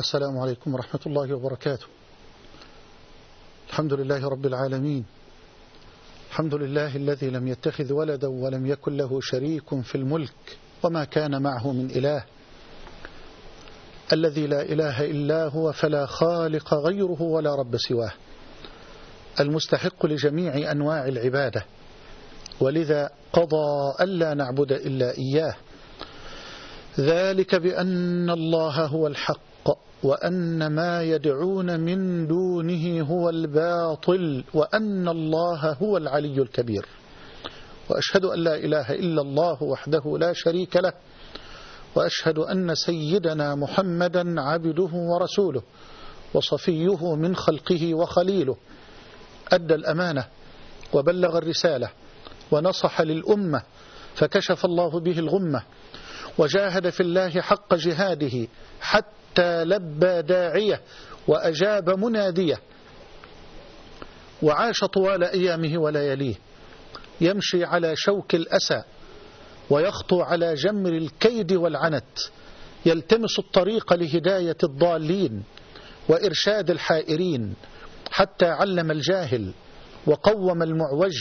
السلام عليكم ورحمة الله وبركاته. الحمد لله رب العالمين. الحمد لله الذي لم يتخذ ولدا ولم يكن له شريك في الملك وما كان معه من إله. الذي لا إله إلا هو فلا خالق غيره ولا رب سواه. المستحق لجميع أنواع العبادة. ولذا قضى ألا نعبد إلا إياه. ذلك بأن الله هو الحق. وأن ما يدعون من دونه هو الباطل وأن الله هو العلي الكبير. وأشهد أن لا إله إلا الله وحده لا شريك له وأشهد أن سيدنا محمدا عبده ورسوله وصفيه من خلقه وخليله. أدى الأمانة وبلغ الرسالة ونصح للأمة فكشف الله به الغمة وجاهد في الله حق جهاده حتى لبى داعية وأجاب منادية وعاش طوال أيامه ولياليه يمشي على شوك الأسى ويخطو على جمر الكيد والعنت. يلتمس الطريق لهداية الضالين وإرشاد الحائرين حتى علم الجاهل وقوم المعوج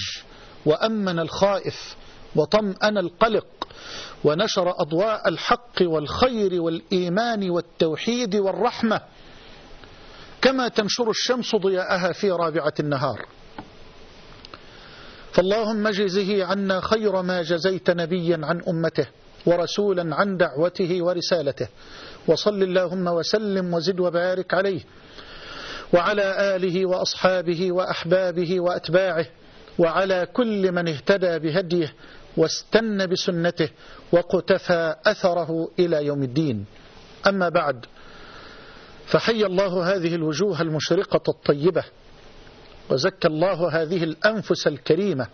وأمن الخائف وطمأن القلق ونشر أضواء الحق والخير والإيمان والتوحيد والرحمة. كما تنشر الشمس ضياءها في رابعة النهار. فاللهم جزه عنا خير ما جزيت نبيا عن أمته ورسولا عن دعوته ورسالته. وصل اللهم وسلم وزد وبارك عليه. وعلى آله وأصحابه وأحبابه وأتباعه. وعلى كل من اهتدى بهديه واستنى بسنته وقتفى أثره إلى يوم الدين. أما بعد فحي الله هذه الوجوه المشرقة الطيبة وزكى الله هذه الأنفس الكريمة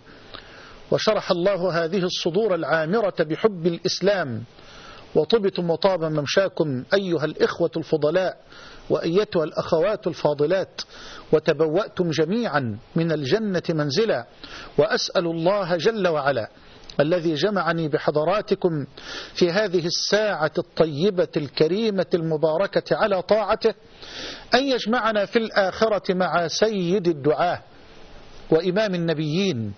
وشرح الله هذه الصدور العامرة بحب الإسلام. وطبتم وطاب ممشاكم أيها الإخوة الفضلاء وأيتها الأخوات الفاضلات وتبوأتم جميعا من الجنة منزلا وأسأل الله جل وعلا الذي جمعني بحضراتكم في هذه الساعة الطيبة الكريمة المباركة على طاعته أن يجمعنا في الآخرة مع سيد الدعاة وإمام النبيين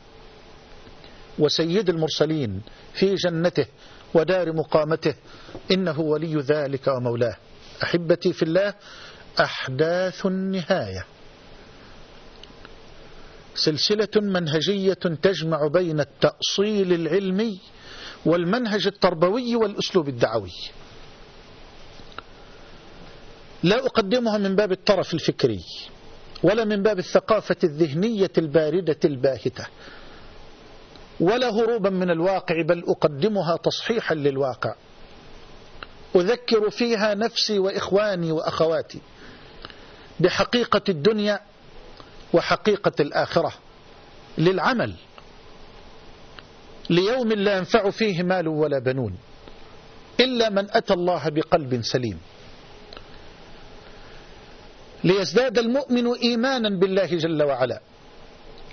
وسيد المرسلين في جنته ودار مقامته إنه ولي ذلك ومولاه. أحبتي في الله أحداث النهاية. سلسلة منهجية تجمع بين التأصيل العلمي والمنهج التربوي والأسلوب الدعوي. لا أقدمها من باب الطرف الفكري ولا من باب الثقافة الذهنية الباردة الباهتة ولا هروبا من الواقع بل أقدمها تصحيحا للواقع. أذكر فيها نفسي وإخواني وأخواتي بحقيقة الدنيا وحقيقة الآخرة للعمل ليوم لا ينفع فيه مال ولا بنون إلا من أتى الله بقلب سليم ليزداد المؤمن إيمانا بالله جل وعلا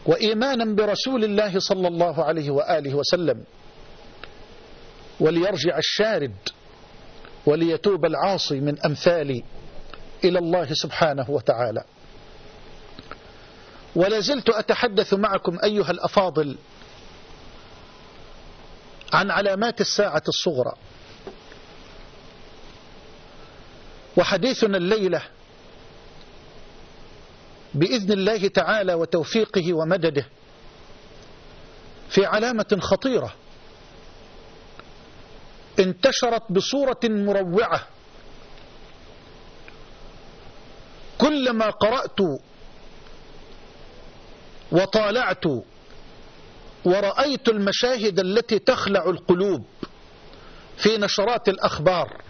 وإيمانا برسول الله صلى الله عليه وآله وسلم وليرجع الشارد وليتوب العاصي من أمثالي إلى الله سبحانه وتعالى. ولازلت أتحدث معكم أيها الأفاضل عن علامات الساعة الصغرى. وحديثنا الليلة بإذن الله تعالى وتوفيقه ومدده في علامة خطيرة. انتشرت بصورة مروعة. كلما قرأت وطالعت ورأيت المشاهد التي تخلع القلوب في نشرات الأخبار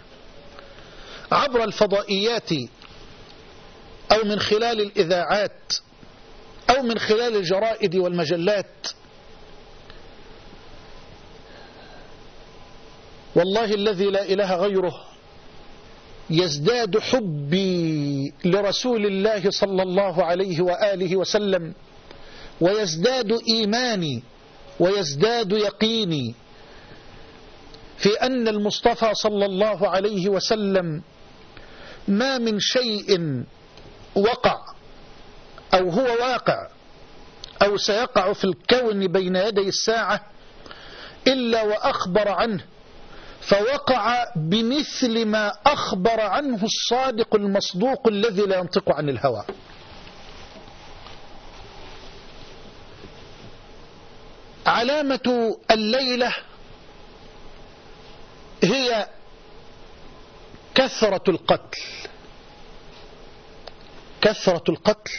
عبر الفضائيات أو من خلال الإذاعات أو من خلال الجرائد والمجلات والله الذي لا إله غيره يزداد حبي لرسول الله صلى الله عليه وآله وسلم ويزداد إيماني ويزداد يقيني في أن المصطفى صلى الله عليه وسلم ما من شيء وقع أو هو واقع أو سيقع في الكون بين يدي الساعة إلا وأخبر عنه فوقع بمثل ما أخبر عنه الصادق المصدوق الذي لا ينطق عن الهوى. علامة الليلة هي كثرة القتل. كثرة القتل.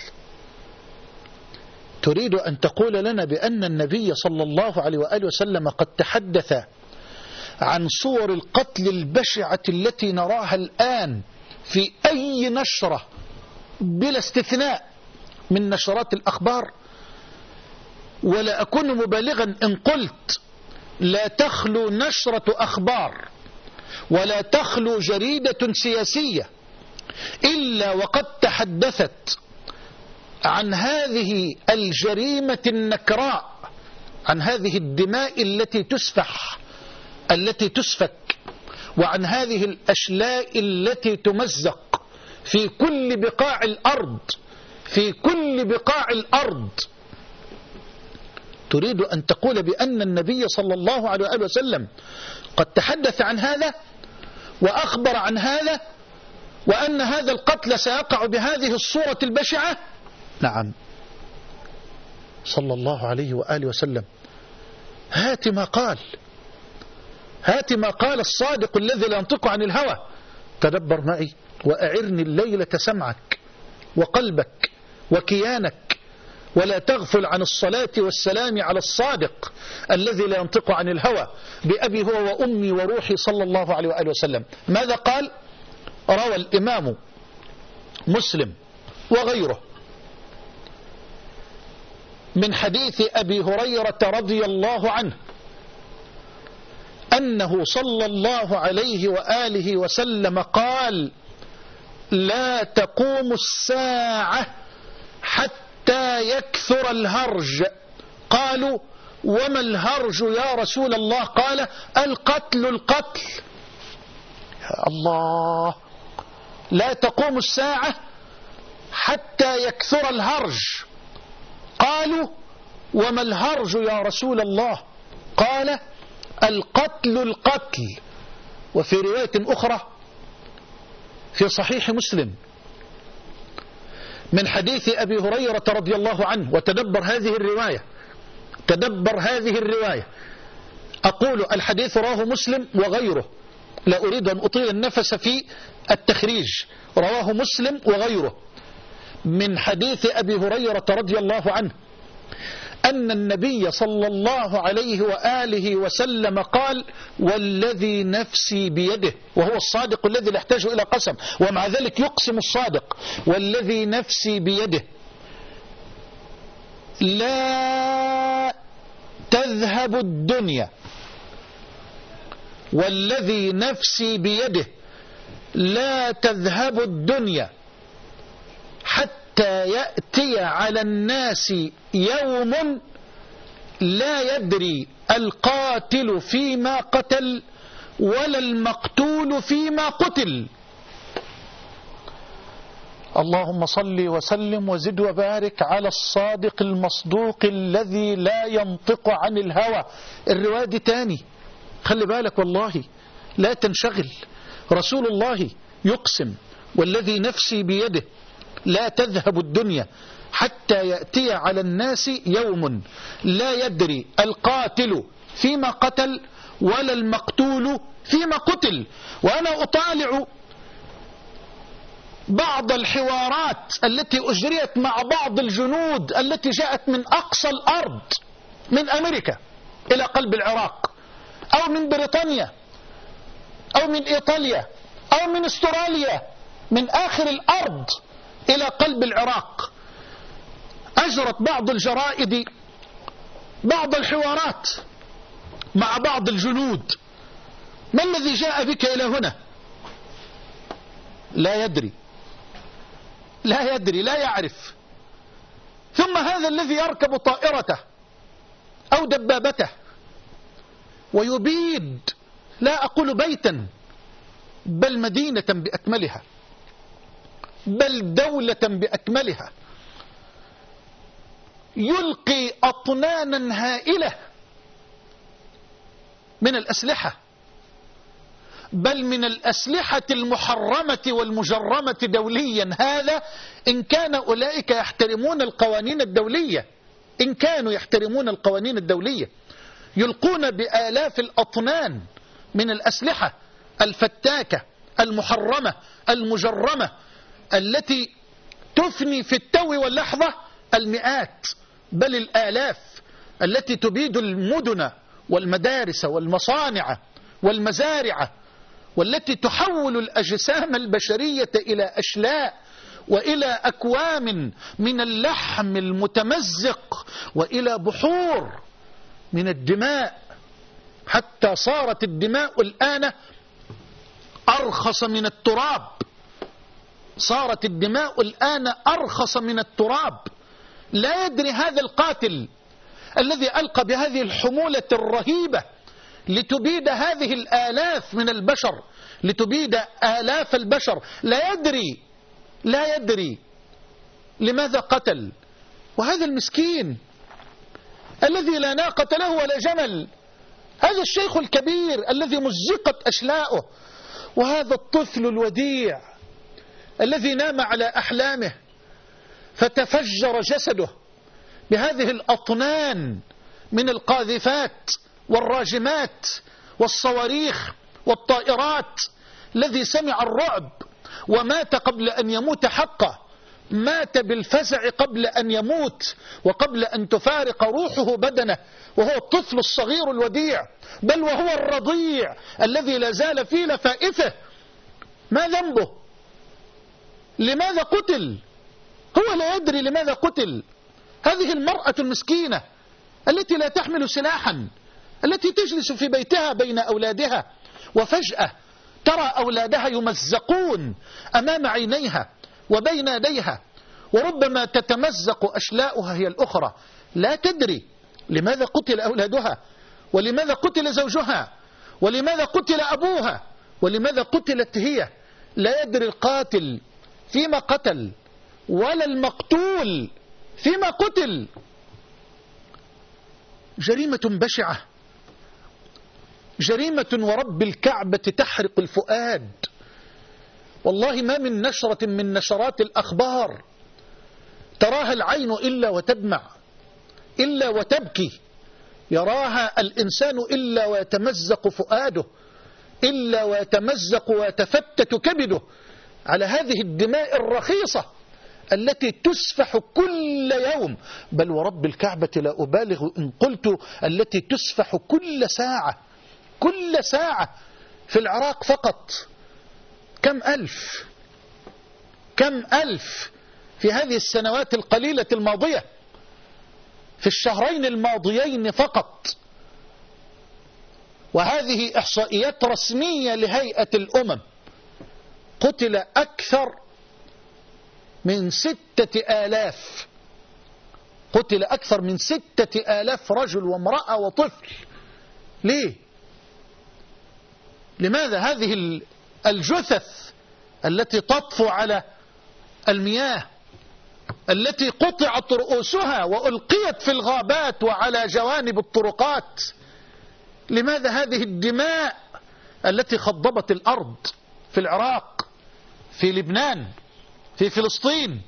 تريد أن تقول لنا بأن النبي صلى الله عليه وآله وسلم قد تحدث عن صور القتل البشعة التي نراها الآن في أي نشرة بلا استثناء من نشرات الأخبار. ولا أكون مبالغا إن قلت لا تخلو نشرة أخبار ولا تخلو جريدة سياسية إلا وقد تحدثت عن هذه الجريمة النكراء عن هذه الدماء التي تسفح. التي تسفك وعن هذه الأشلاء التي تمزق في كل بقاع الأرض في كل بقاع الأرض. تريد أن تقول بأن النبي صلى الله عليه وسلم قد تحدث عن هذا وأخبر عن هذا وأن هذا القتل سيقع بهذه الصورة البشعة؟ نعم. صلى الله عليه وآله وسلم. هات ما قال. هات ما قال الصادق الذي لا ينطق عن الهوى. تدبر معي وأعرني الليلة سمعك وقلبك وكيانك ولا تغفل عن الصلاة والسلام على الصادق الذي لا ينطق عن الهوى. بأبي هو وأمي وروحي صلى الله عليه وآله وسلم. ماذا قال؟ روى الإمام مسلم وغيره. من حديث أبي هريرة رضي الله عنه أنه صلى الله عليه وآله وسلم قال لا تقوم الساعة حتى يكثر الهرج. قالوا وما الهرج يا رسول الله؟ قال القتل القتل. يا الله لا تقوم الساعة حتى يكثر الهرج. قالوا وما الهرج يا رسول الله؟ قال القتل القتل. وفي رواية أخرى في صحيح مسلم من حديث أبي هريرة رضي الله عنه وتدبر هذه الرواية تدبر هذه الرواية. أقول الحديث رواه مسلم وغيره. لا أريد أن أطيل النفس في التخريج. رواه مسلم وغيره. من حديث أبي هريرة رضي الله عنه أن النبي صلى الله عليه وآله وسلم قال والذي نفسي بيده وهو الصادق الذي لا يحتاج إلى قسم. ومع ذلك يقسم الصادق والذي نفسي بيده لا تذهب الدنيا. والذي نفسي بيده لا تذهب الدنيا. حتى يأتي على الناس يوم لا يدري القاتل فيما قتل ولا المقتول فيما قتل. اللهم صل وسلم وزد وبارك على الصادق المصدوق الذي لا ينطق عن الهوى. الرواية دي تاني. خلي بالك والله لا تنشغل. رسول الله يقسم والذي نفسي بيده لا تذهب الدنيا حتى يأتي على الناس يوم لا يدري القاتل فيما قتل ولا المقتول فيما قتل. وأنا أطالع بعض الحوارات التي أجريت مع بعض الجنود التي جاءت من أقصى الأرض من أمريكا إلى قلب العراق أو من بريطانيا أو من إيطاليا أو من أستراليا من آخر الأرض. إلى قلب العراق. أجرت بعض الجرائد بعض الحوارات مع بعض الجنود. ما الذي جاء بك إلى هنا؟ لا يدري. لا يدري لا يعرف. ثم هذا الذي يركب طائرته أو دبابته ويبيد لا أقول بيتا بل مدينة بأكملها. بل دولة بأكملها. يلقي أطنانا هائلة من الأسلحة بل من الأسلحة المحرمة والمجرمة دوليا. هذا إن كان أولئك يحترمون القوانين الدولية. إن كانوا يحترمون القوانين الدولية. يلقون بآلاف الأطنان من الأسلحة الفتاكة المحرمة المجرمة. التي تفني في التو واللحظة المئات بل الآلاف التي تبيد المدن والمدارس والمصانع والمزارع والتي تحول الأجسام البشرية إلى أشلاء وإلى أكوام من اللحم المتمزق وإلى بحور من الدماء. حتى صارت الدماء الآن أرخص من التراب. صارت الدماء الآن أرخص من التراب. لا يدري هذا القاتل الذي ألقى بهذه الحمولة الرهيبة لتبيد هذه الآلاف من البشر لتبيد آلاف البشر. لا يدري لا يدري لماذا قتل. وهذا المسكين الذي لا ناقة له ولا جمل هذا الشيخ الكبير الذي مزقت أشلاؤه. وهذا الطفل الوديع الذي نام على أحلامه فتفجر جسده بهذه الأطنان من القاذفات والراجمات والصواريخ والطائرات الذي سمع الرعب ومات قبل أن يموت حقه مات بالفزع قبل أن يموت وقبل أن تفارق روحه بدنه وهو الطفل الصغير الوديع بل وهو الرضيع الذي لا زال في لفائفه. ما ذنبه؟ لماذا قتل؟ هو لا يدري لماذا قتل. هذه المرأة المسكينة التي لا تحمل سلاحا التي تجلس في بيتها بين أولادها وفجأة ترى أولادها يمزقون أمام عينيها وبين يديها وربما تتمزق أشلاؤها هي الأخرى. لا تدري لماذا قتل أولادها ولماذا قتل زوجها ولماذا قتل أبوها ولماذا قتلت هي. لا يدري القاتل فيما قتل ولا المقتول فيما قتل. جريمة بشعة. جريمة ورب الكعبة تحرق الفؤاد. والله ما من نشرة من نشرات الأخبار تراها العين إلا وتدمع إلا وتبكي. يراها الإنسان إلا ويتمزق فؤاده إلا ويتمزق ويتفتت كبده. على هذه الدماء الرخيصة التي تسفح كل يوم. بل ورب الكعبة لا أبالغ إن قلت التي تسفح كل ساعة كل ساعة في العراق فقط. كم ألف كم ألف في هذه السنوات القليلة الماضية في الشهرين الماضيين فقط. وهذه إحصائيات رسمية لهيئة الأمم. قتل أكثر من ستة آلاف. قتل أكثر من ستة آلاف رجل وامرأة وطفل. ليه؟ لماذا هذه الجثث التي تطفو على المياه التي قطعت رؤوسها وألقيت في الغابات وعلى جوانب الطرقات؟ لماذا هذه الدماء التي خضبت الأرض في العراق في لبنان في فلسطين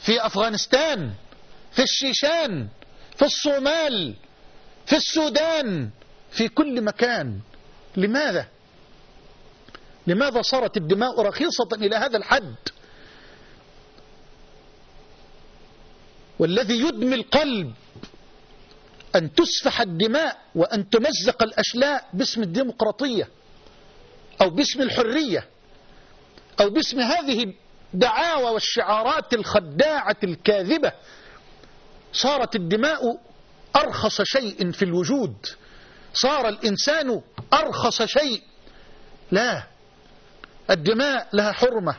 في أفغانستان في الشيشان في الصومال في السودان في كل مكان. لماذا؟ لماذا صارت الدماء رخيصة إلى هذا الحد؟ والذي يدمي القلب أن تسفح الدماء وأن تمزق الأشلاء باسم الديمقراطية أو باسم الحرية. أو باسم هذه الدعاوى والشعارات الخداعة الكاذبة صارت الدماء أرخص شيء في الوجود صار الإنسان أرخص شيء. لا الدماء لها حرمة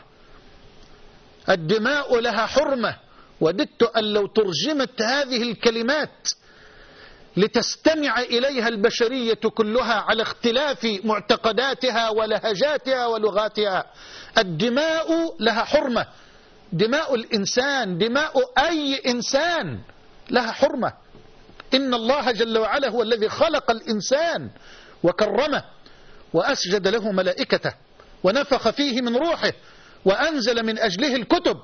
الدماء لها حرمة. وددت أن لو ترجمت هذه الكلمات لتستمع إليها البشرية كلها على اختلاف معتقداتها ولهجاتها ولغاتها. الدماء لها حرمة. دماء الإنسان دماء أي إنسان لها حرمة. إن الله جل وعلا هو الذي خلق الإنسان وكرمه وأسجد له ملائكته ونفخ فيه من روحه وأنزل من أجله الكتب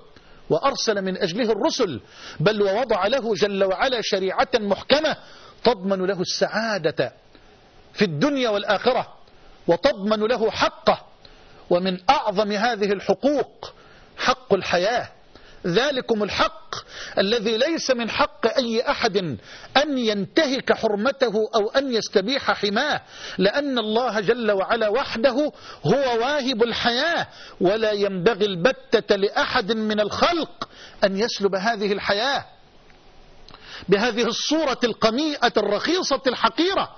وأرسل من أجله الرسل بل ووضع له جل وعلا شريعة محكمة تضمن له السعادة في الدنيا والآخرة وتضمن له حقه. ومن أعظم هذه الحقوق حق الحياة. ذلكم الحق الذي ليس من حق أي أحد أن ينتهك حرمته أو أن يستبيح حماه لأن الله جل وعلا وحده هو واهب الحياة. ولا ينبغي البتة لأحد من الخلق أن يسلب هذه الحياة. بهذه الصورة القميئة الرخيصة الحقيرة.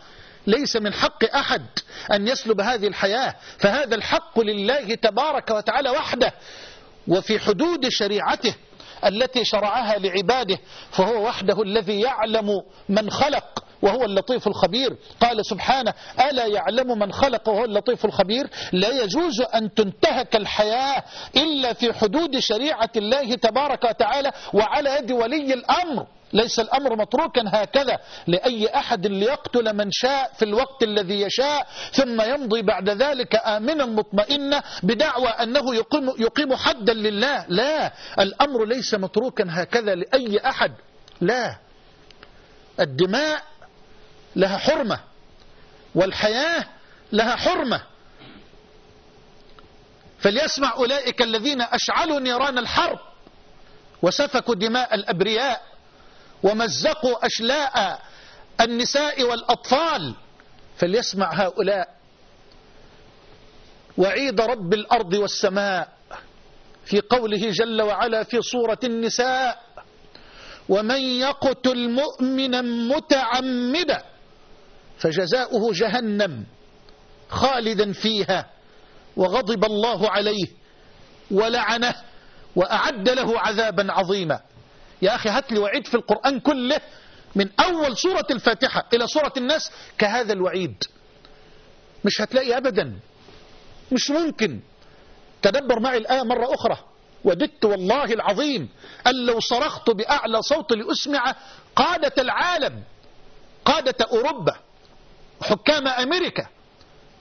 ليس من حق أحد أن يسلب هذه الحياة. فهذا الحق لله تبارك وتعالى وحده. وفي حدود شريعته التي شرعها لعباده فهو وحده الذي يعلم من خلق وهو اللطيف الخبير. قال سبحانه ألا يعلم من خلق وهو اللطيف الخبير؟ لا يجوز أن تنتهك الحياة إلا في حدود شريعة الله تبارك وتعالى وعلى يد ولي الأمر. ليس الأمر متروكا هكذا. لأي أحد ليقتل من شاء في الوقت الذي يشاء ثم يمضي بعد ذلك آمنا مطمئنا بدعوى أنه يقيم, يقيم حدا لله. لا الأمر ليس متروكا هكذا لأي أحد. لا الدماء لها حرمة والحياة لها حرمة. فليسمع أولئك الذين أشعلوا نيران الحرب وسفكوا دماء الأبرياء. ومزقوا أشلاء النساء والأطفال فليسمع هؤلاء. وعيد رب الأرض والسماء في قوله جل وعلا في صورة النساء ومن يقتل مؤمنا متعمدا فجزاؤه جهنم خالدا فيها وغضب الله عليه ولعنه وأعد له عذابا عظيما. يا أخي هات لي وعيد في القرآن كله من أول سورة الفاتحة إلى سورة الناس كهذا الوعيد. مش هتلاقي أبدا. مش ممكن. تدبر معي الآية مرة أخرى. وددت والله العظيم أن لو صرخت بأعلى صوت لأسمع قادة العالم قادة أوروبا وحكام أمريكا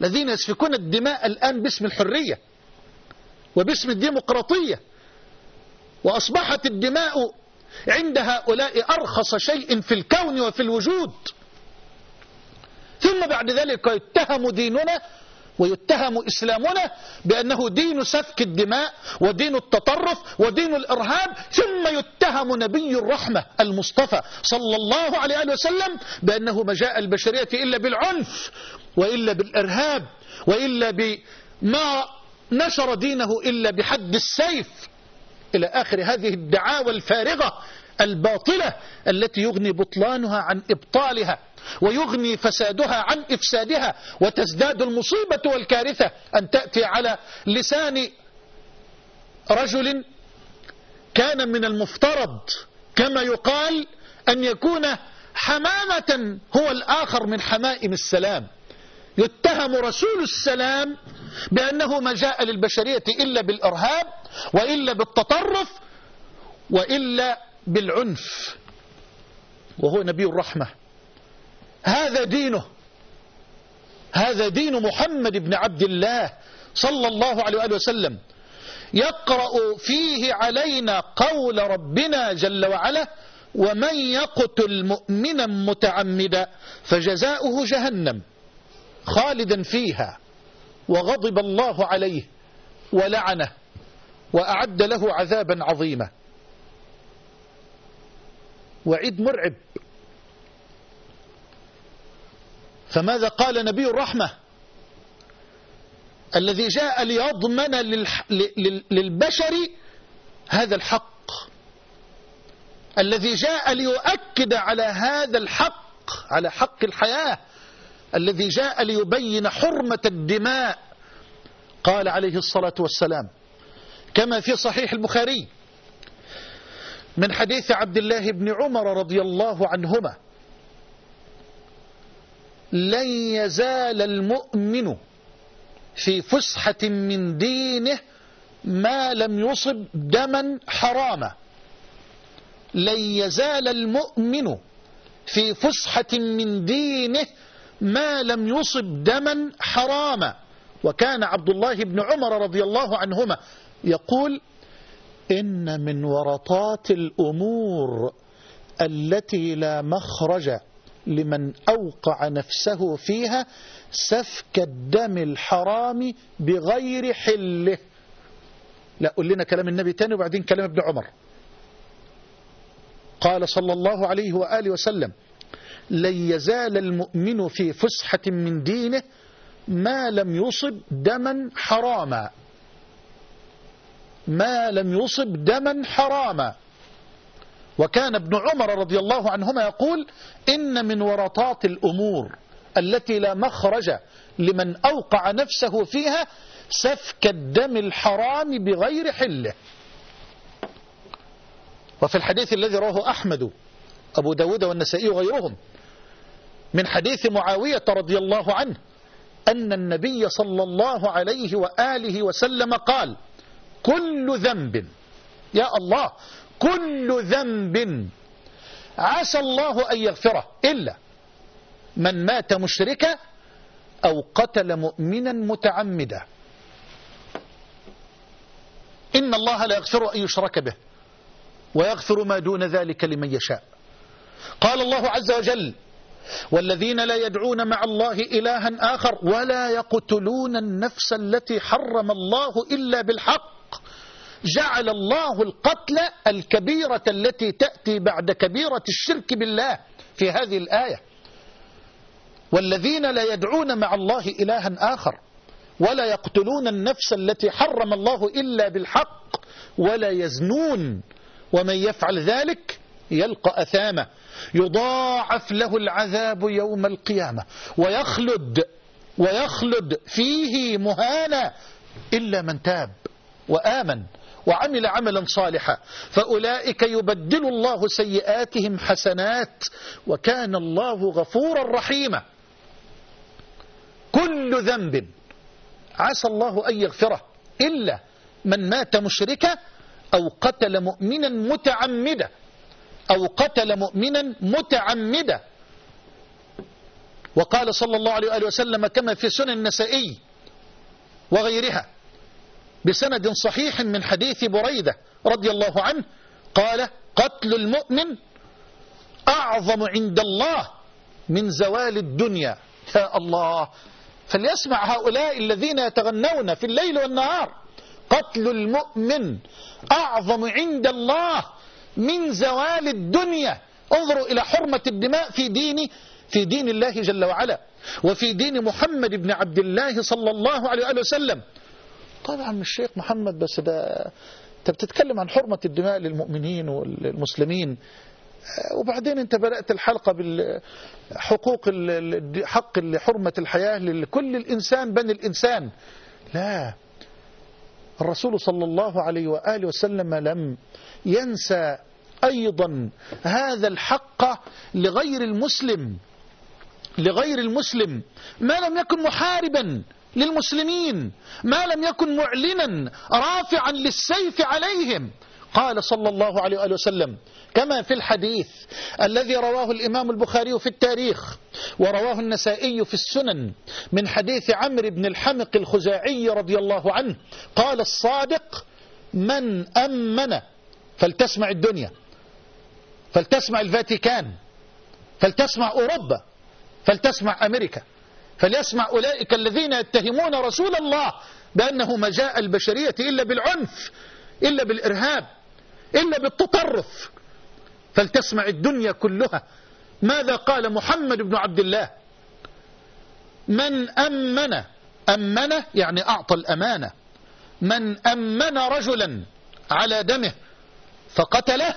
الذين يسفكون الدماء الآن باسم الحرية وباسم الديمقراطية وأصبحت الدماء عند هؤلاء أرخص شيء في الكون وفي الوجود. ثم بعد ذلك يتهم ديننا ويتهم إسلامنا بأنه دين سفك الدماء ودين التطرف ودين الإرهاب ثم يتهم نبي الرحمة المصطفى صلى الله عليه وسلم بأنه ما جاء البشرية إلا بالعنف وإلا بالإرهاب وإلا بما نشر دينه إلا بحد السيف. إلى آخر هذه الدعاوى الفارغة الباطلة التي يغني بطلانها عن إبطالها ويغني فسادها عن إفسادها وتزداد المصيبة والكارثة أن تأتي على لسان رجل كان من المفترض كما يقال أن يكون حمامة هو الآخر من حمائم السلام يتهم رسول السلام بأنه ما جاء للبشرية إلا بالإرهاب وإلا بالتطرف وإلا بالعنف. وهو نبي الرحمة. هذا دينه. هذا دين محمد بن عبد الله صلى الله عليه وآله وسلم. يقرأ فيه علينا قول ربنا جل وعلا ومن يقتل مؤمنا متعمدا فجزاؤه جهنم خالدا فيها. وغضب الله عليه ولعنه وأعد له عذابا عظيما. وعيد مرعب. فماذا قال نبي الرحمة؟ الذي جاء ليضمن للبشر هذا الحق. الذي جاء ليؤكد على هذا الحق على حق الحياة. الذي جاء ليبين حرمة الدماء. قال عليه الصلاة والسلام كما في صحيح البخاري من حديث عبد الله بن عمر رضي الله عنهما لن يزال المؤمن في فسحة من دينه ما لم يصب دما حراما. لن يزال المؤمن في فسحة من دينه ما لم يصب دما حراما. وكان عبد الله بن عمر رضي الله عنهما يقول إن من ورطات الأمور التي لا مخرج لمن أوقع نفسه فيها سفك الدم الحرام بغير حله. لا قل لنا كلام النبي تاني وبعدين كلام ابن عمر. قال صلى الله عليه وآله وسلم لن يزال المؤمن في فسحة من دينه ما لم يصب دما حراما. ما لم يصب دما حراما. وكان ابن عمر رضي الله عنهما يقول إن من ورطات الأمور التي لا مخرج لمن أوقع نفسه فيها سفك الدم الحرام بغير حله. وفي الحديث الذي رواه أحمد أبو داود والنسائي وغيرهم من حديث معاوية رضي الله عنه أن النبي صلى الله عليه وآله وسلم قال كل ذنب يا الله كل ذنب عسى الله أن يغفره إلا من مات مشركا أو قتل مؤمنا متعمدا. إن الله لا يغفر أن يشرك به ويغفر ما دون ذلك لمن يشاء. قال الله عز وجل والذين لا يدعون مع الله إلها آخر ولا يقتلون النفس التي حرم الله إلا بالحق. جعل الله القتل الكبيرة التي تأتي بعد كبيرة الشرك بالله في هذه الآية. والذين لا يدعون مع الله إلها آخر ولا يقتلون النفس التي حرم الله إلا بالحق ولا يزنون. ومن يفعل ذلك يلقى أثامه يضاعف له العذاب يوم القيامة. ويخلد ويخلد فيه مهانا إلا من تاب وآمن وعمل عملا صالحا. فأولئك يبدل الله سيئاتهم حسنات وكان الله غفورا رحيما. كل ذنب عسى الله أن يغفره إلا من مات مشركا أو قتل مؤمنا متعمدا. أو قتل مؤمنا متعمدا. وقال صلى الله عليه وآله وسلم كما في سنن النسائي وغيرها بسند صحيح من حديث بريدة رضي الله عنه قال قتل المؤمن أعظم عند الله من زوال الدنيا. يا الله! فليسمع هؤلاء الذين يتغنون في الليل والنهار قتل المؤمن أعظم عند الله من زوال الدنيا. انظروا إلى حرمة الدماء في دين في دين الله جل وعلا. وفي دين محمد بن عبد الله صلى الله عليه وسلم. طبعا مش الشيخ محمد بس ده أنت بتتكلم عن حرمة الدماء للمؤمنين والمسلمين. وبعدين أنت بدأت الحلقة بالحقوق حق حرمة الحياة لكل الإنسان بني الإنسان. لا. الرسول صلى الله عليه وآله وسلم لم ينسى أيضا هذا الحق لغير المسلم لغير المسلم. ما لم يكن محاربا للمسلمين ما لم يكن معلنا رافعا للسيف عليهم. قال صلى الله عليه وآله وسلم كما في الحديث الذي رواه الإمام البخاري في التاريخ ورواه النسائي في السنن من حديث عمرو بن الحمق الخزاعي رضي الله عنه قال الصادق من أمن فلتسمع الدنيا. فلتسمع الفاتيكان فلتسمع أوروبا فلتسمع أمريكا فليسمع أولئك الذين يتهمون رسول الله بأنه ما جاء البشرية إلا بالعنف إلا بالإرهاب إلا بالتطرف. فلتسمع الدنيا كلها. ماذا قال محمد بن عبد الله؟ من أمن أمن يعني أعطى الأمانة. من أمن رجلا على دمه فقتله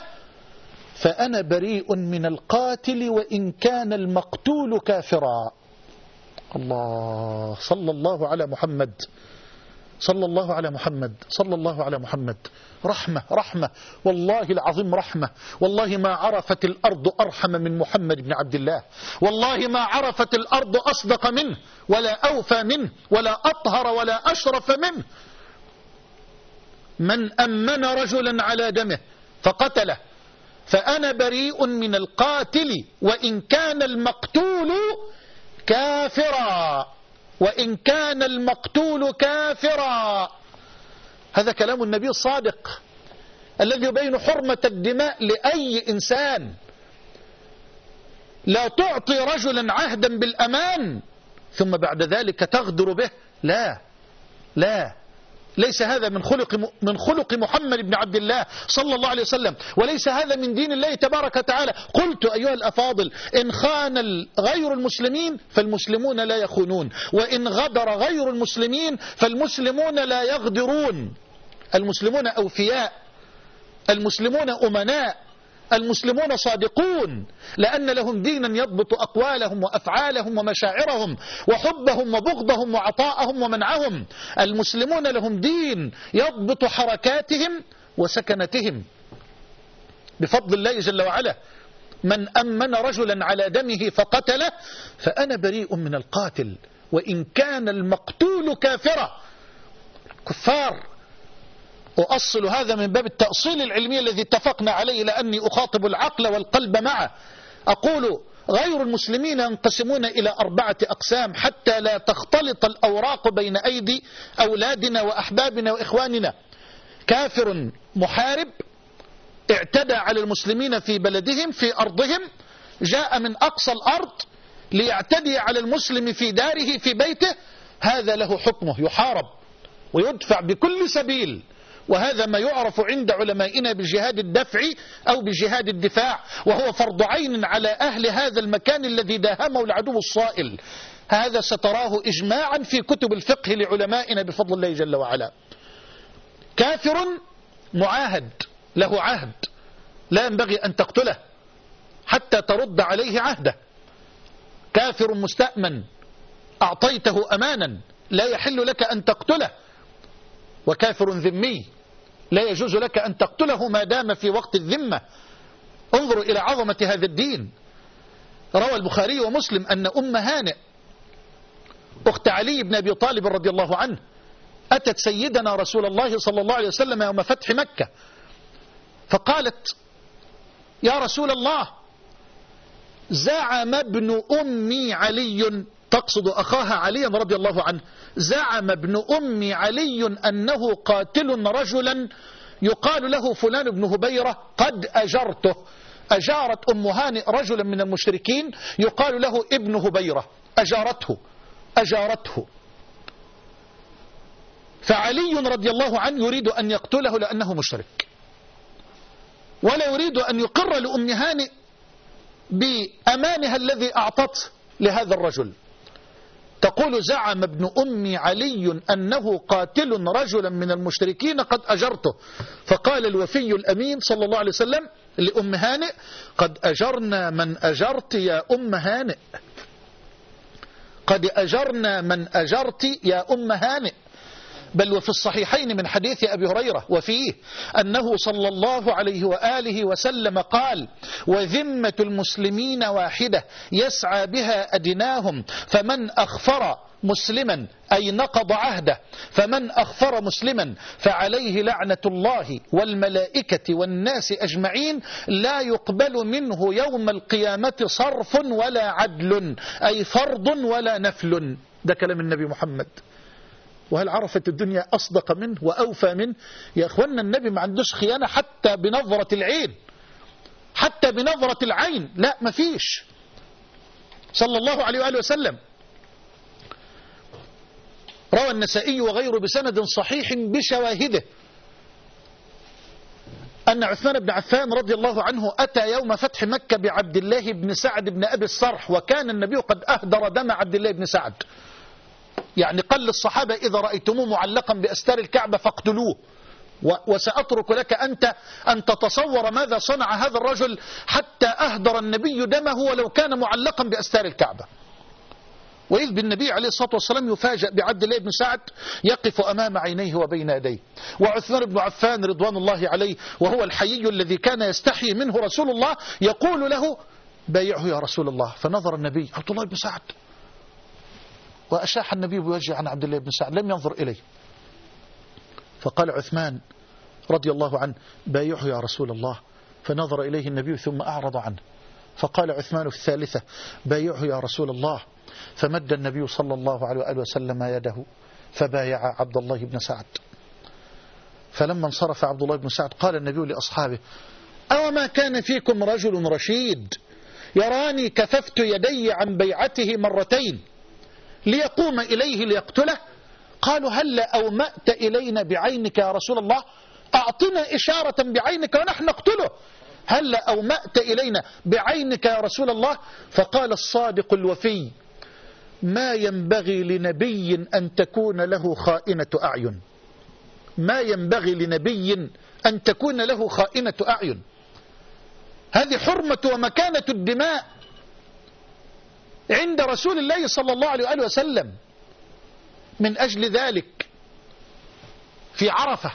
فأنا بريء من القاتل وإن كان المقتول كافرا. الله صلى الله على محمد. صلى الله على محمد. صلى الله على محمد. رحمة رحمة. والله العظيم رحمة. والله ما عرفت الأرض أرحم من محمد بن عبد الله. والله ما عرفت الأرض أصدق منه ولا أوفى منه ولا أطهر ولا أشرف منه. من أمن رجلا على دمه فقتله. فأنا بريء من القاتل وإن كان المقتول كافرا. وإن كان المقتول كافرا. هذا كلام النبي الصادق الذي يبين حرمة الدماء لأي إنسان. لا تعطي رجلا عهدا بالأمان ثم بعد ذلك تغدر به. لا لا. ليس هذا من خلق من خلق محمد بن عبد الله صلى الله عليه وسلم وليس هذا من دين الله تبارك وتعالى. قلت أيها الأفاضل إن خان غير المسلمين فالمسلمون لا يخونون وإن غدر غير المسلمين فالمسلمون لا يغدرون. المسلمون أوفياء المسلمون أمناء. المسلمون صادقون لأن لهم دينا يضبط أقوالهم وأفعالهم ومشاعرهم وحبهم وبغضهم وعطاءهم ومنعهم. المسلمون لهم دين يضبط حركاتهم وسكنتهم. بفضل الله جل وعلا من أمن رجلا على دمه فقتله فأنا بريء من القاتل وإن كان المقتول كافرا. كفار أؤصل هذا من باب التأصيل العلمي الذي اتفقنا عليه لأني أخاطب العقل والقلب معه. أقول غير المسلمين ينقسمون إلى أربعة أقسام حتى لا تختلط الأوراق بين أيدي أولادنا وأحبابنا وإخواننا. كافر محارب اعتدى على المسلمين في بلدهم في أرضهم جاء من أقصى الأرض ليعتدي على المسلم في داره في بيته. هذا له حكمه يحارب ويدفع بكل سبيل. وهذا ما يعرف عند علمائنا بجهاد الدفع أو بجهاد الدفاع وهو فرض عين على أهل هذا المكان الذي داهمه العدو الصائل. هذا ستراه إجماعا في كتب الفقه لعلمائنا بفضل الله جل وعلا. كافر معاهد له عهد لا ينبغي أن تقتله حتى ترد عليه عهده. كافر مستأمن أعطيته أمانا لا يحل لك أن تقتله. وكافر ذمي. لا يجوز لك أن تقتله ما دام في وقت الذمة. انظروا إلى عظمة هذا الدين. روى البخاري ومسلم أن أم هانئ أخت علي بن أبي طالب رضي الله عنه أتت سيدنا رسول الله صلى الله عليه وسلم يوم فتح مكة. فقالت يا رسول الله زعم ابن أمي علي تقصد أخاها عليا رضي الله عنه. زعم ابن أم علي أنه قاتل رجلا يقال له فلان بن هبيرة قد أجرته. أجارت أم هانئ رجلا من المشركين يقال له ابن هبيرة. أجارته. أجارته. فعلي رضي الله عنه يريد أن يقتله لأنه مشرك. ولا يريد أن يقر لأم هانئ بأمانها الذي أعطته لهذا الرجل. تقول زعم ابن أم علي أنه قاتل رجلا من المشركين قد أجرته. فقال الوفي الأمين صلى الله عليه وسلم لأم هانئ قد أجرنا من أجرت يا أم هانئ. قد أجرنا من أجرت يا أم هانئ. بل وفي الصحيحين من حديث أبي هريرة وفيه أنه صلى الله عليه وآله وسلم قال وذمة المسلمين واحدة يسعى بها أدناهم فمن أخفر مسلما أي نقض عهده فمن أخفر مسلما فعليه لعنة الله والملائكة والناس أجمعين لا يقبل منه يوم القيامة صرف ولا عدل أي فرض ولا نفل. ده كلام النبي محمد. وهل عرفت الدنيا أصدق منه وأوفى منه؟ يا أخوانا النبي ما عندوش خيانة حتى بنظرة العين. حتى بنظرة العين. لا ما فيش. صلى الله عليه وآله وسلم. روى النسائي وغيره بسند صحيح بشواهده. أن عثمان بن عفان رضي الله عنه أتى يوم فتح مكة بعبد الله بن سعد بن أبي الصرح وكان النبي قد أهدر دم عبد الله بن سعد. يعني قل للصحابة إذا رأيتموه معلقا بأستار الكعبة فاقتلوه. وسأترك لك أنت أن تتصور ماذا صنع هذا الرجل حتى أهدر النبي دمه ولو كان معلقا بأستار الكعبة. وإذ بالنبي عليه الصلاة والسلام يفاجأ بعبد الله بن سعد يقف أمام عينيه وبين يديه. وعثمان بن عفان رضوان الله عليه وهو الحيي الذي كان يستحي منه رسول الله يقول له بايعه يا رسول الله. فنظر النبي عبد الله بن سعد. وأشاح النبي بوجهه عن عبد الله بن سعد لم ينظر إليه. فقال عثمان رضي الله عنه بايعه يا رسول الله. فنظر إليه النبي ثم أعرض عنه. فقال عثمان في الثالثة بايعه يا رسول الله. فمد النبي صلى الله عليه وآله وسلم يده فبايع عبد الله بن سعد. فلما انصرف عبد الله بن سعد قال النبي لأصحابه أو ما كان فيكم رجل رشيد يراني كففت يدي عن بيعته مرتين؟ ليقوم إليه ليقتله. قالوا هل أومأت إلينا بعينك يا رسول الله؟ أعطنا إشارة بعينك ونحن نقتله. هل أومأت إلينا بعينك يا رسول الله؟ فقال الصادق الوفي ما ينبغي لنبي أن تكون له خائنة أعين. ما ينبغي لنبي أن تكون له خائنة أعين. هذه حرمة ومكانة الدماء. عند رسول الله صلى الله عليه وآله وسلم. من أجل ذلك في عرفة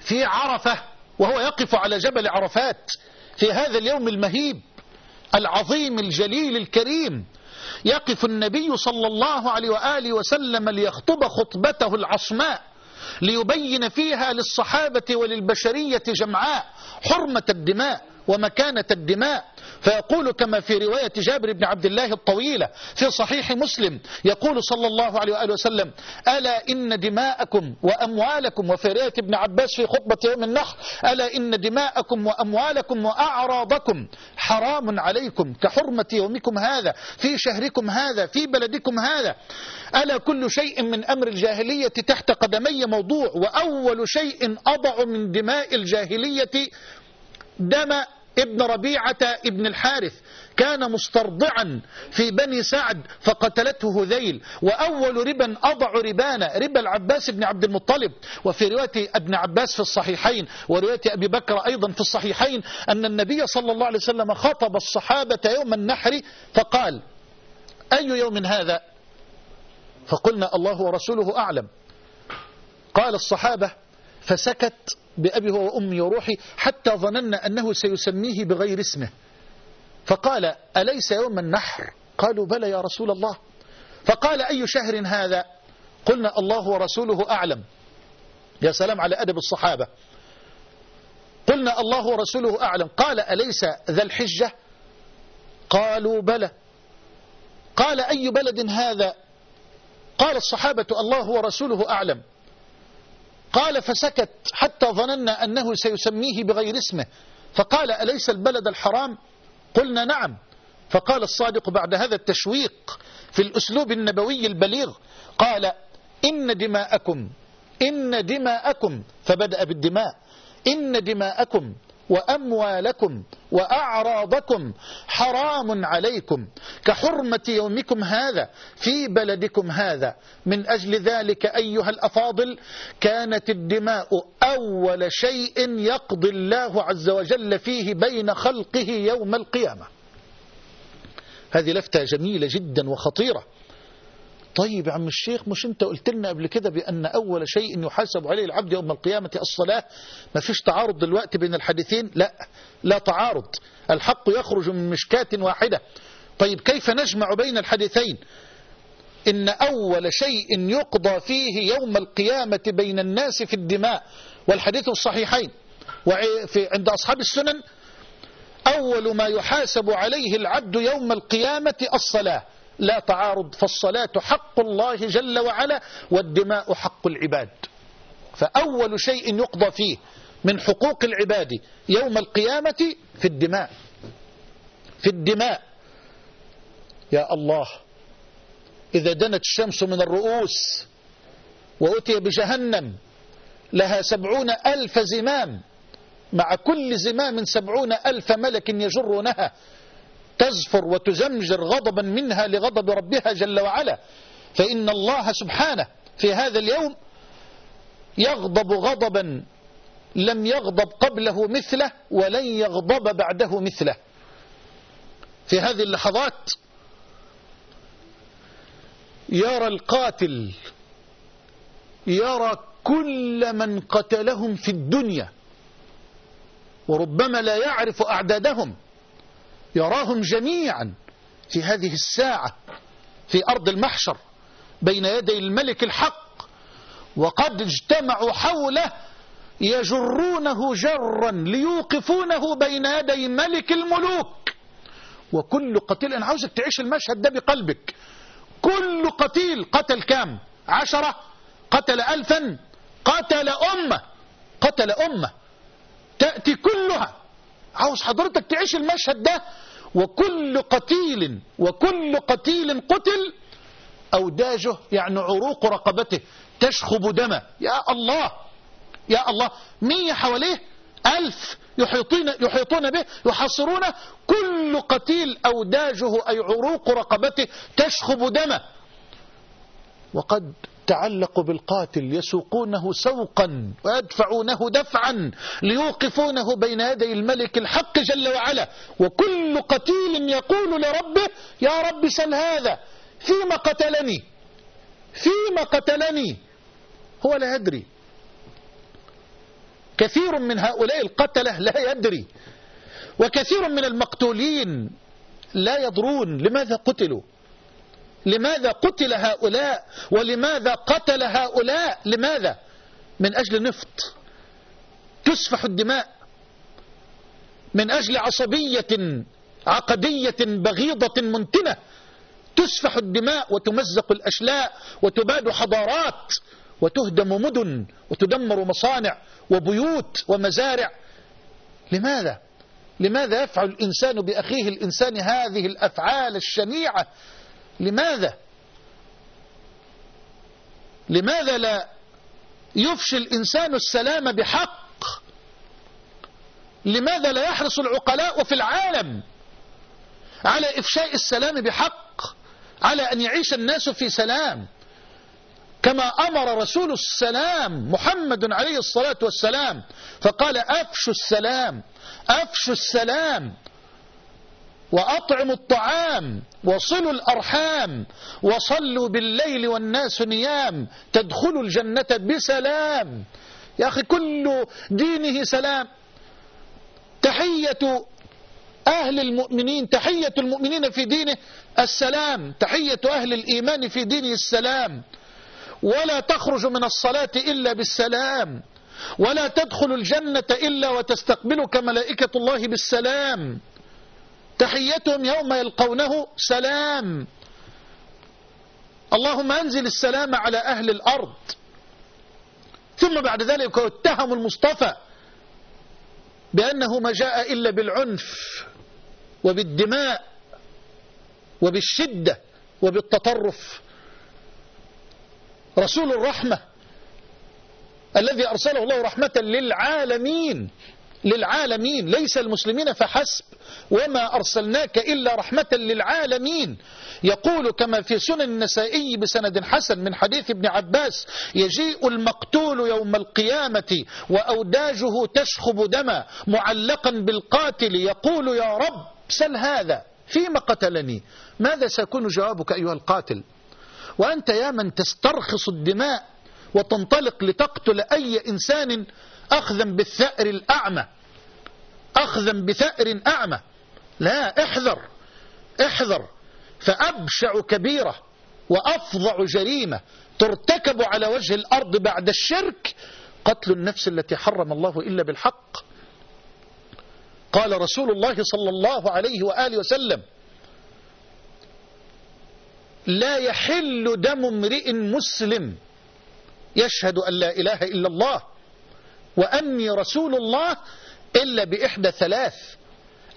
في عرفة وهو يقف على جبل عرفات في هذا اليوم المهيب العظيم الجليل الكريم. يقف النبي صلى الله عليه وآله وسلم ليخطب خطبته العصماء ليبين فيها للصحابة وللبشرية جمعاء حرمة الدماء ومكانة الدماء. فيقول كما في رواية جابر بن عبد الله الطويلة في صحيح مسلم يقول صلى الله عليه وآله وسلم ألا إن دماءكم وأموالكم وفي رواية ابن عباس في خطبة يوم النحر ألا إن دماءكم وأموالكم وأعراضكم حرام عليكم كحرمة يومكم هذا في شهركم هذا في بلدكم هذا. ألا كل شيء من أمر الجاهلية تحت قدمي موضوع وأول شيء أضع من دماء الجاهلية دم ابن ربيعة ابن الحارث كان مسترضعا في بني سعد فقتلته هذيل وأول ربا أضع ربانا ربا العباس بن عبد المطلب. وفي رواية ابن عباس في الصحيحين ورواية أبي بكر أيضا في الصحيحين أن النبي صلى الله عليه وسلم خطب الصحابة يوم النحر فقال أي يوم هذا؟ فقلنا الله ورسوله أعلم. قال الصحابة فسكت بأبي هو وأمي وروحي حتى ظننا أنه سيسميه بغير اسمه. فقال أليس يوم النحر؟ قالوا بلى يا رسول الله. فقال أي شهر هذا؟ قلنا الله ورسوله أعلم. يا سلام على أدب الصحابة. قلنا الله ورسوله أعلم. قال أليس ذا الحجة؟ قالوا بلى. قال أي بلد هذا؟ قال الصحابة الله ورسوله أعلم. قال فسكت حتى ظننا أنه سيسميه بغير اسمه. فقال أليس البلد الحرام؟ قلنا نعم. فقال الصادق بعد هذا التشويق في الأسلوب النبوي البليغ قال إن دماءكم إن دماءكم فبدأ بالدماء إن دماءكم وأموالكم وأعراضكم حرام عليكم. كحرمة يومكم هذا في بلدكم هذا من أجل ذلك أيها الأفاضل كانت الدماء أول شيء يقضي الله عز وجل فيه بين خلقه يوم القيامة. هذه لفتة جميلة جدا وخطيرة. طيب يا عم الشيخ مش انت قلت لنا قبل كده بأن أول شيء يحاسب عليه العبد يوم القيامة الصلاة؟ ما فيش تعارض دلوقتي بين الحديثين؟ لا لا تعارض. الحق يخرج من مشكاة واحدة. طيب كيف نجمع بين الحديثين؟ إن أول شيء يقضى فيه يوم القيامة بين الناس في الدماء. والحديث الصحيحين. عند أصحاب السنن أول ما يحاسب عليه العبد يوم القيامة الصلاة. لا تعارض فالصلاة حق الله جل وعلا والدماء حق العباد. فأول شيء يقضى فيه من حقوق العباد يوم القيامة في الدماء. في الدماء. يا الله إذا دنت الشمس من الرؤوس وأتي بجهنم لها سبعون ألف زمام. مع كل زمام سبعون ألف ملك يجرونها. تزفر وتزمجر غضبا منها لغضب ربها جل وعلا. فإن الله سبحانه في هذا اليوم يغضب غضبا لم يغضب قبله مثله ولن يغضب بعده مثله. في هذه اللحظات يرى القاتل يرى كل من قتلهم في الدنيا وربما لا يعرف أعدادهم. يراهم جميعا في هذه الساعة في أرض المحشر بين يدي الملك الحق. وقد اجتمعوا حوله يجرونه جرا ليوقفونه بين يدي ملك الملوك. وكل قتيل أنا عاوزك تعيش المشهد ده بقلبك. كل قتيل قتل كام؟ عشرة. قتل ألفا. قتل أمة. قتل أمة. تأتي كلها. عاوز حضرتك تعيش المشهد ده وكل قتيل وكل قتيل قتل أوداجه يعني عروق رقبته تشخب دمه. يا الله يا الله مية حواليه ألف يحيطون, يحيطون به يحصرونه كل قتيل أوداجه أي عروق رقبته تشخب دمه. وقد تعلقوا بالقاتل يسوقونه سوقا ويدفعونه دفعا ليوقفونه بين يدي الملك الحق جل وعلا. وكل قتيل يقول لربه يا رب سل هذا فيما قتلني فيما قتلني. هو لا يدري. كثير من هؤلاء القتلة لا يدري. وكثير من المقتولين لا يدرون لماذا قتلوا. لماذا قتل هؤلاء ولماذا قتل هؤلاء؟ لماذا؟ من أجل نفط. تسفح الدماء. من أجل عصبية عقدية بغيضة منتنة. تسفح الدماء وتمزق الأشلاء وتباد حضارات وتهدم مدن وتدمر مصانع وبيوت ومزارع. لماذا؟ لماذا يفعل الإنسان بأخيه الإنسان هذه الأفعال الشنيعة لماذا؟ لماذا لا يفشي الإنسان السلام بحق؟ لماذا لا يحرص العقلاء في العالم على إفشاء السلام بحق؟ على أن يعيش الناس في سلام. كما أمر رسول السلام محمد عليه الصلاة والسلام فقال أفشوا السلام أفشوا السلام. وأطعموا الطعام وصلوا الأرحام وصلوا بالليل والناس نيام تدخلوا الجنة بسلام. يا أخي كل دينه سلام. تحية أهل المؤمنين تحية المؤمنين في دينه السلام. تحية أهل الإيمان في دينه السلام. ولا تخرج من الصلاة إلا بالسلام. ولا تدخل الجنة إلا وتستقبلك ملائكة الله بالسلام. تحيتهم يوم يلقونه سلام. اللهم أنزل السلام على أهل الأرض. ثم بعد ذلك اتهم المصطفى بأنه ما جاء إلا بالعنف وبالدماء وبالشدة وبالتطرف. رسول الرحمة الذي أرسله الله رحمة للعالمين للعالمين ليس المسلمين فحسب. وما أرسلناك إلا رحمة للعالمين. يقول كما في سنن النسائي بسند حسن من حديث ابن عباس يجيء المقتول يوم القيامة وأوداجه تشخب دما معلقا بالقاتل يقول يا رب سل هذا فيما قتلني؟ ماذا سيكون جوابك أيها القاتل؟ وأنت يا من تسترخص الدماء وتنطلق لتقتل أي إنسان أخذا بالثأر الأعمى. أخذا بثأر أعمى. لا احذر. احذر. فأبشع كبيرة وأفظع جريمة. ترتكب على وجه الأرض بعد الشرك قتل النفس التي حرم الله إلا بالحق. قال رسول الله صلى الله عليه وآله وسلم لا يحل دم امرئ مسلم يشهد أن لا إله إلا الله وأني رسول الله إلا بإحدى ثلاث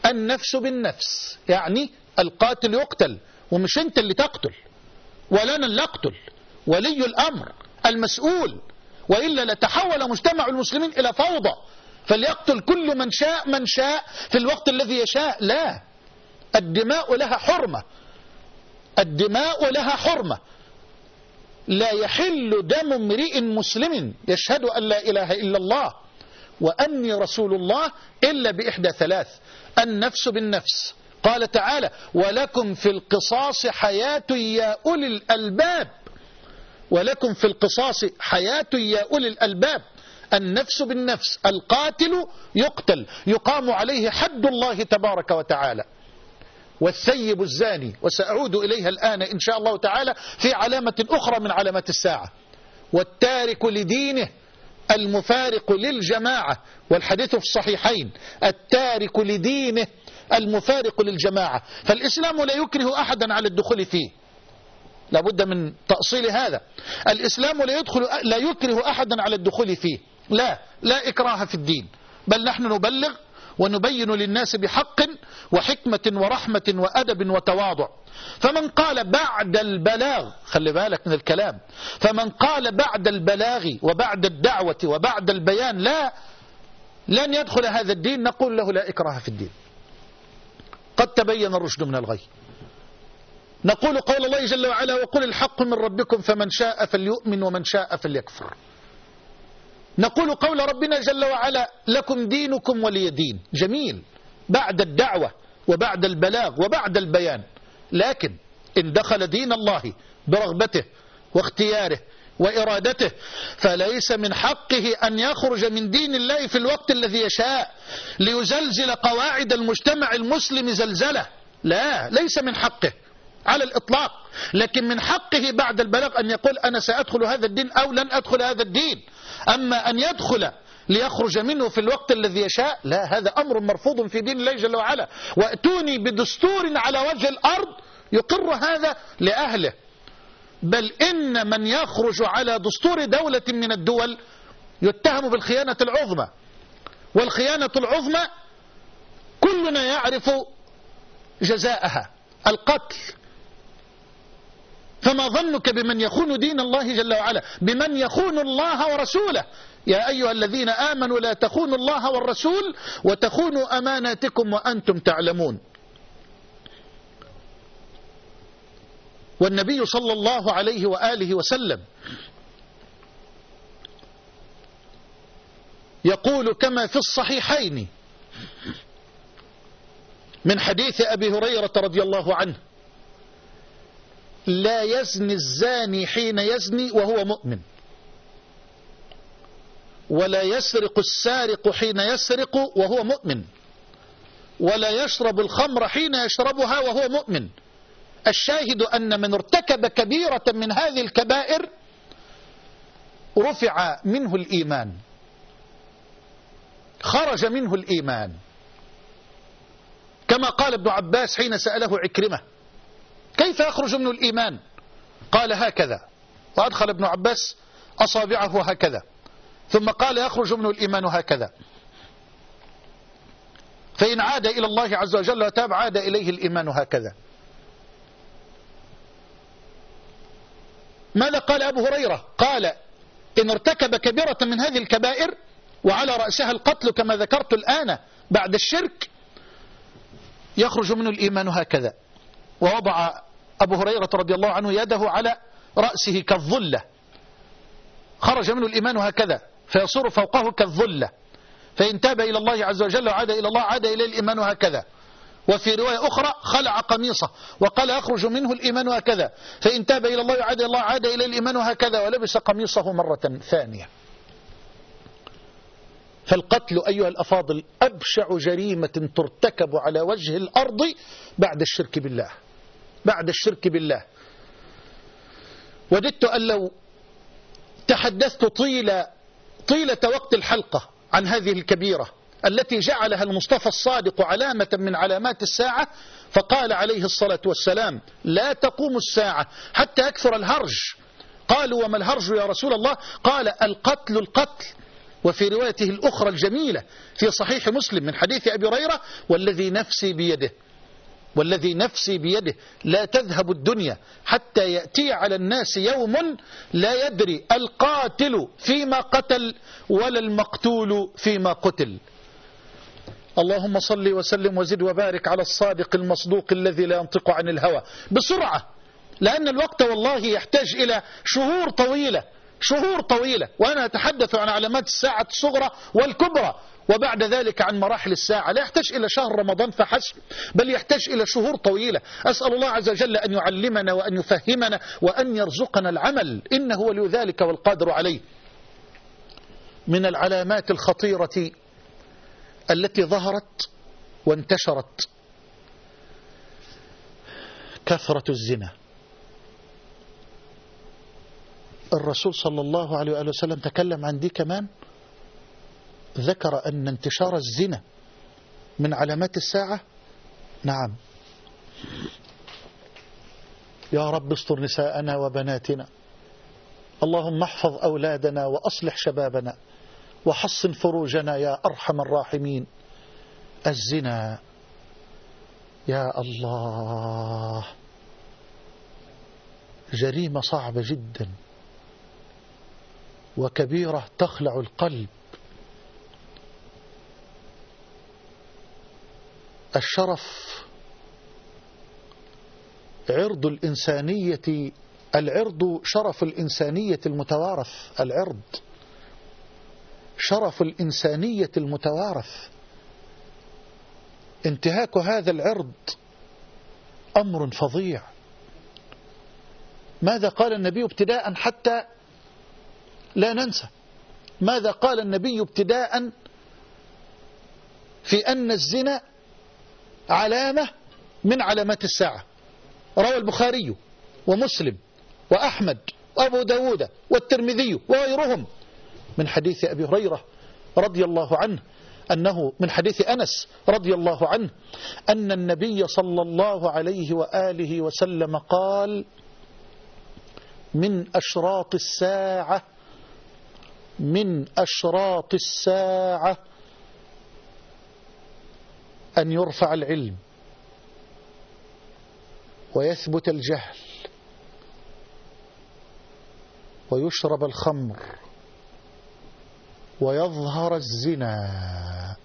النفس بالنفس يعني القاتل يقتل ومش أنت اللي تقتل ولا أنا اللي أقتل ولي الأمر المسؤول وإلا لتحول مجتمع المسلمين إلى فوضى فليقتل كل من شاء من شاء في الوقت الذي يشاء لا. الدماء لها حرمة. الدماء لها حرمة. لا يحل دم امرئ مسلم يشهد أن لا إله إلا الله وأني رسول الله إلا بإحدى ثلاث النفس بالنفس. قال تعالى ولكم في القصاص حياة يا أولي الألباب. ولكم في القصاص حياة يا أولي الألباب. النفس بالنفس القاتل يقتل يقام عليه حد الله تبارك وتعالى. والثيب الزاني وسأعود إليها الآن إن شاء الله تعالى في علامة أخرى من علامات الساعة. والتارك لدينه المفارق للجماعة والحديث في الصحيحين التارك لدينه المفارق للجماعة. فالإسلام لا يكره أحدا على الدخول فيه. لابد من تأصيل هذا. الإسلام لا, يدخل لا يكره أحدا على الدخول فيه. لا لا إكراه في الدين. بل نحن نبلغ ونبين للناس بحق وحكمة ورحمة وأدب وتواضع. فمن قال بعد البلاغ خلي بالك من الكلام. فمن قال بعد البلاغ وبعد الدعوة وبعد البيان لا لن يدخل هذا الدين نقول له لا إكراه في الدين. قد تبين الرشد من الغي. نقول قول الله جل وعلا وقل الحق من ربكم فمن شاء فليؤمن ومن شاء فليكفر. نقول قول ربنا جل وعلا لكم دينكم ولي دين. جميل. بعد الدعوة وبعد البلاغ وبعد البيان. لكن إن دخل دين الله برغبته واختياره وإرادته فليس من حقه أن يخرج من دين الله في الوقت الذي يشاء ليزلزل قواعد المجتمع المسلم زلزلة. لا ليس من حقه على الإطلاق. لكن من حقه بعد البلاغ أن يقول أنا سأدخل هذا الدين أو لن أدخل هذا الدين. أما أن يدخل ليخرج منه في الوقت الذي يشاء لا هذا أمر مرفوض في دين الله جل وعلا. وأتوني بدستور على وجه الأرض يقر هذا لأهله. بل إن من يخرج على دستور دولة من الدول يتهم بالخيانة العظمى. والخيانة العظمى كلنا يعرف جزاءها القتل. فما ظنك بمن يخون دين الله جل وعلا؟ بمن يخون الله ورسوله. يا أيها الذين آمنوا لا تخونوا الله والرسول وتخونوا أماناتكم وأنتم تعلمون. والنبي صلى الله عليه وآله وسلم يقول كما في الصحيحين من حديث أبي هريرة رضي الله عنه لا يزني الزاني حين يزني وهو مؤمن. ولا يسرق السارق حين يسرق وهو مؤمن. ولا يشرب الخمر حين يشربها وهو مؤمن. الشاهد أن من ارتكب كبيرة من هذه الكبائر رفع منه الإيمان. خرج منه الإيمان. كما قال ابن عباس حين سأله عكرمة كيف يخرج منه الإيمان؟ قال هكذا. وأدخل ابن عباس أصابعه هكذا. ثم قال يخرج منه الإيمان هكذا. فإن عاد إلى الله عز وجل وتاب عاد إليه الإيمان هكذا. ماذا قال أبو هريرة؟ قال إن ارتكب كبيرة من هذه الكبائر وعلى رأسها القتل كما ذكرت الآن بعد الشرك يخرج منه الإيمان هكذا. ووضع أبو هريرة رضي الله عنه يده على رأسه كالظلة. خرج منه الإيمان هكذا فيصور فوقه كالظلة. فإن تاب إلى الله عز وجل وعاد إلى الله عاد إليه الإيمان هكذا. وفي رواية أخرى خلع قميصه وقال يخرج منه الإيمان هكذا. فإن تاب إلى الله وعاد إلى الله عاد إليه الإيمان هكذا ولبس قميصه مرة ثانية. فالقتل أيها الأفاضل أبشع جريمة ترتكب على وجه الأرض بعد الشرك بالله. بعد الشرك بالله. وددت أن لو تحدثت طيلة, طيلة وقت الحلقة عن هذه الكبيرة التي جعلها المصطفى الصادق علامة من علامات الساعة فقال عليه الصلاة والسلام لا تقوم الساعة حتى أكثر الهرج. قالوا وما الهرج يا رسول الله؟ قال القتل القتل. وفي روايته الأخرى الجميلة في صحيح مسلم من حديث أبي هريرة والذي نفسي بيده. والذي نفسي بيده لا تذهب الدنيا حتى يأتي على الناس يوم لا يدري القاتل فيما قتل ولا المقتول فيما قتل. اللهم صل وسلم وزد وبارك على الصادق المصدوق الذي لا ينطق عن الهوى. بسرعة لأن الوقت والله يحتاج إلى شهور طويلة. شهور طويلة. وأنا أتحدث عن علامات الساعة الصغرى والكبرى. وبعد ذلك عن مراحل الساعة. لا يحتاج إلى شهر رمضان فحسب بل يحتاج إلى شهور طويلة. أسأل الله عز وجل أن يعلمنا وأن يفهمنا وأن يرزقنا العمل. إنه ولي ذلك والقادر عليه. من العلامات الخطيرة التي ظهرت وانتشرت. كثرة الزنا. الرسول صلى الله عليه وآله وسلم تكلم عن دي كمان؟ ذكر أن انتشار الزنا من علامات الساعة؟ نعم. يا رب استر نساءنا وبناتنا. اللهم احفظ أولادنا وأصلح شبابنا. وحصن فروجنا يا أرحم الراحمين. الزنا. يا الله. جريمة صعبة جدا. وكبيرة تخلع القلب. الشرف عرض الإنسانية العرض شرف الإنسانية المتوارث العرض شرف الإنسانية المتوارث. انتهاك هذا العرض أمر فظيع. ماذا قال النبي ابتداء حتى لا ننسى. ماذا قال النبي ابتداء في أن الزنا علامة من علامات الساعة؟ روى البخاري ومسلم وأحمد وأبو داود والترمذي وغيرهم. من حديث أبي هريرة رضي الله عنه أنه من حديث أنس رضي الله عنه أن النبي صلى الله عليه وآله وسلم قال من أشراط الساعة من أشراط الساعة أن يرفع العلم ويثبت الجهل ويشرب الخمر ويظهر الزنا.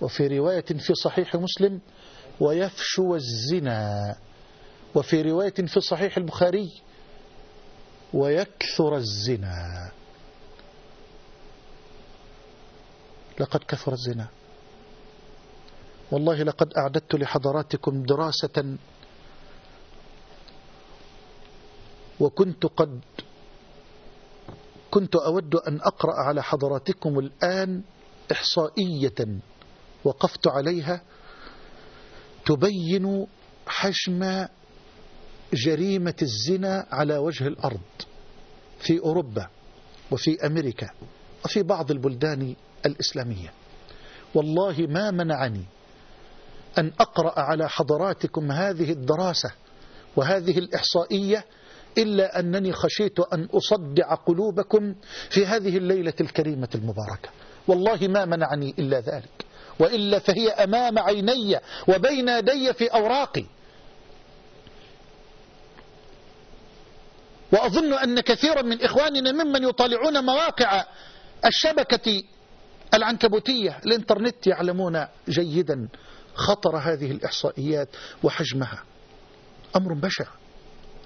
وفي رواية في صحيح مسلم ويفشو الزنا. وفي رواية في صحيح البخاري ويكثر الزنا. لقد كثر الزنا. والله لقد أعددت لحضراتكم دراسة وكنت قد كنت أود أن أقرأ على حضراتكم الآن إحصائية وقفت عليها تبين حجم جريمة الزنا على وجه الأرض في أوروبا وفي أمريكا وفي بعض البلدان الإسلامية. والله ما منعني أن أقرأ على حضراتكم هذه الدراسة وهذه الإحصائية إلا أنني خشيت أن أصدع قلوبكم في هذه الليلة الكريمة المباركة. والله ما منعني إلا ذلك. وإلا فهي أمام عيني وبين يدي في أوراقي. وأظن أن كثيرا من إخواننا ممن يطالعون مواقع الشبكة العنكبوتية الإنترنت يعلمون جيدا خطر هذه الإحصائيات وحجمها. أمر بشع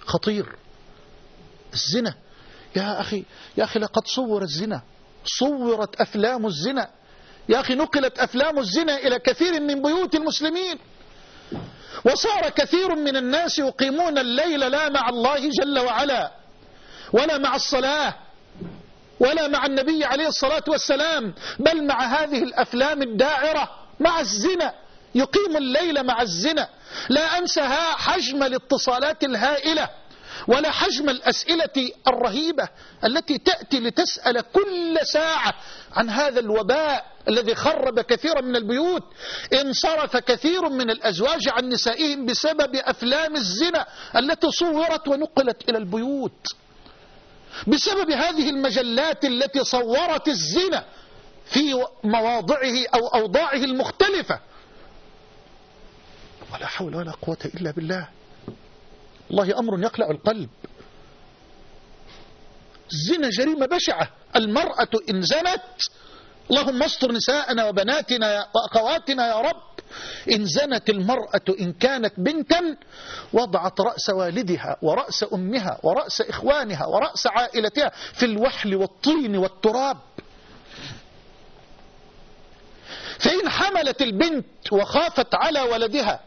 خطير. الزنا يا أخي يا أخي لقد صور الزنا صورت أفلام الزنا. يا أخي نقلت أفلام الزنا إلى كثير من بيوت المسلمين. وصار كثير من الناس يقيمون الليل لا مع الله جل وعلا ولا مع الصلاة. ولا مع النبي عليه الصلاة والسلام بل مع هذه الأفلام الداعرة مع الزنا. يقيم الليل مع الزنا. لا أنسها حجم الاتصالات الهائلة ولا حجم الأسئلة الرهيبة التي تأتي لتسأل كل ساعة عن هذا الوباء الذي خرب كثيرا من البيوت انصرف كثير من الأزواج عن نسائهم بسبب أفلام الزنا التي صورت ونقلت إلى البيوت. بسبب هذه المجلات التي صورت الزنا في مواضعه أو أوضاعه المختلفة. ولا حول ولا قوة إلا بالله. والله أمر يقلع القلب. الزنا جريمة بشعة. المرأة إن زنت اللهم استر نساءنا وبناتنا وأخواتنا يا رب. إن زنت المرأة إن كانت بنتا وضعت رأس والدها ورأس أمها ورأس إخوانها ورأس عائلتها في الوحل والطين والتراب. فإن حملت البنت وخافت على ولدها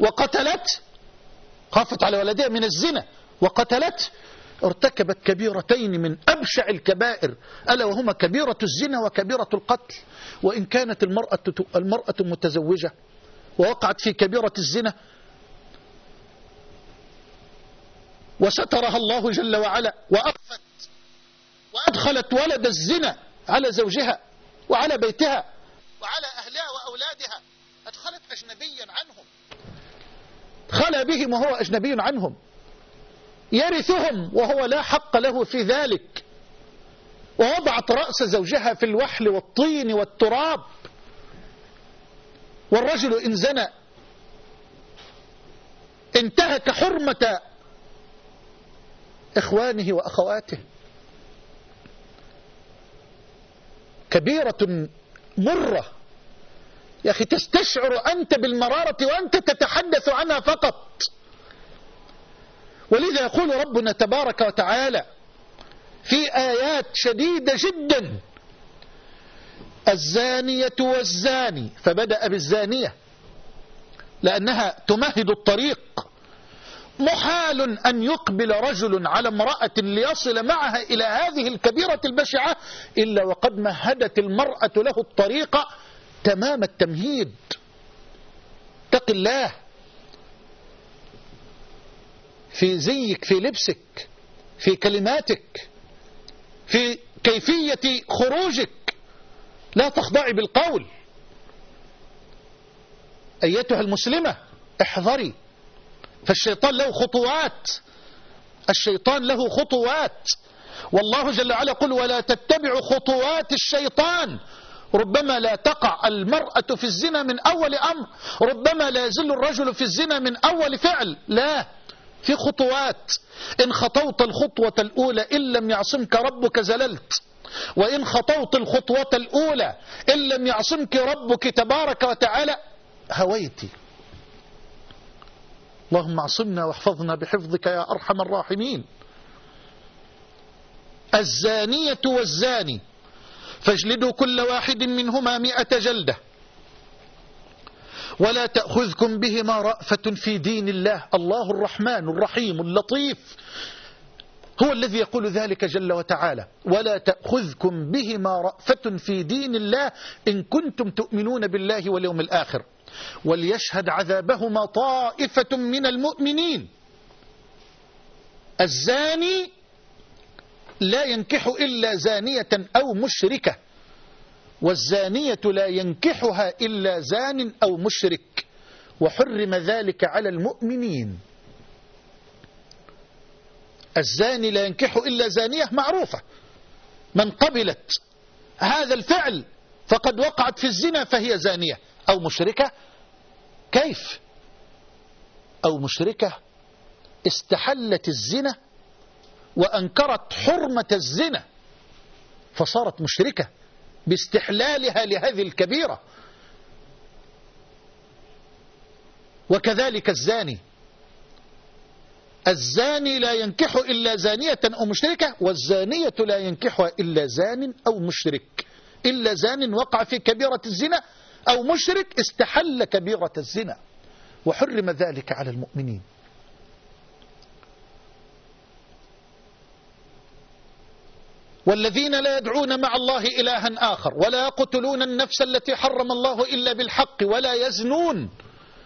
وقتلت خافت على ولدها من الزنا وقتلت ارتكبت كبيرتين من أبشع الكبائر ألا وهما كبيرة الزنا وكبيرة القتل. وإن كانت المرأة, المرأة متزوجة ووقعت في كبيرة الزنا. وسترها الله جل وعلا وأخفت وأدخلت ولد الزنا على زوجها وعلى بيتها وعلى أهلها وأولادها. أدخلت أجنبيا عنهم. خلى بهم وهو أجنبي عنهم. يرثهم وهو لا حق له في ذلك. ووضعت رأس زوجها في الوحل والطين والتراب. والرجل إن زنى انتهك حرمة إخوانه وأخواته. كبيرة مرة يا أخي تستشعر أنت بالمرارة وأنت تتحدث عنها فقط. ولذا يقول ربنا تبارك وتعالى في آيات شديدة جدا الزانية والزاني فبدأ بالزانية لأنها تمهد الطريق. محال أن يقبل رجل على امرأة ليصل معها إلى هذه الكبيرة البشعة إلا وقد مهدت المرأة له الطريق تمام التمهيد. اتق الله. في زيك في لبسك في كلماتك في كيفية خروجك. لا تخضعي بالقول. أيتها المسلمة احذري. فالشيطان له خطوات. الشيطان له خطوات. والله جل وعلا يقول ولا تتبعوا خطوات الشيطان. ربما لا تقع المرأة في الزنا من أول أمر. ربما لا يزل الرجل في الزنا من أول فعل. لا في خطوات. إن خطوت الخطوة الأولى إن لم يعصمك ربك زللت. وإن خطوت الخطوة الأولى إن لم يعصمك ربك تبارك وتعالى هويت اللهم اعصمنا واحفظنا بحفظك يا أرحم الراحمين. الزانية والزاني فاجلدوا كل واحد منهما مئة جلدة. ولا تأخذكم بهما رأفة في دين الله. الله الرحمن الرحيم اللطيف. هو الذي يقول ذلك جل وتعالى ولا تأخذكم بهما رأفة في دين الله إن كنتم تؤمنون بالله واليوم الآخر وليشهد عذابهما طائفة من المؤمنين. الزاني لا ينكح إلا زانية أو مشركة والزانية لا ينكحها إلا زان أو مشرك وحرم ذلك على المؤمنين. الزاني لا ينكح إلا زانية معروفة. من قبلت هذا الفعل فقد وقعت في الزنا فهي زانية. أو مشركة؟ كيف؟ أو مشركة استحلت الزنا وأنكرت حرمة الزنا فصارت مشركة باستحلالها لهذه الكبيرة. وكذلك الزاني الزاني لا ينكح إلا زانية أو مشركة والزانية لا ينكحها إلا زان أو مشرك. إلا زان وقع في كبيرة الزنا أو مشرك استحل كبيرة الزنا. وحرم ذلك على المؤمنين. والذين لا يدعون مع الله إلها آخر ولا يقتلون النفس التي حرم الله إلا بالحق ولا يزنون.